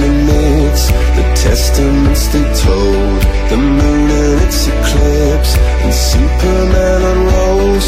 the myths, the testaments they told, the moon and its eclipse, and Superman unrolls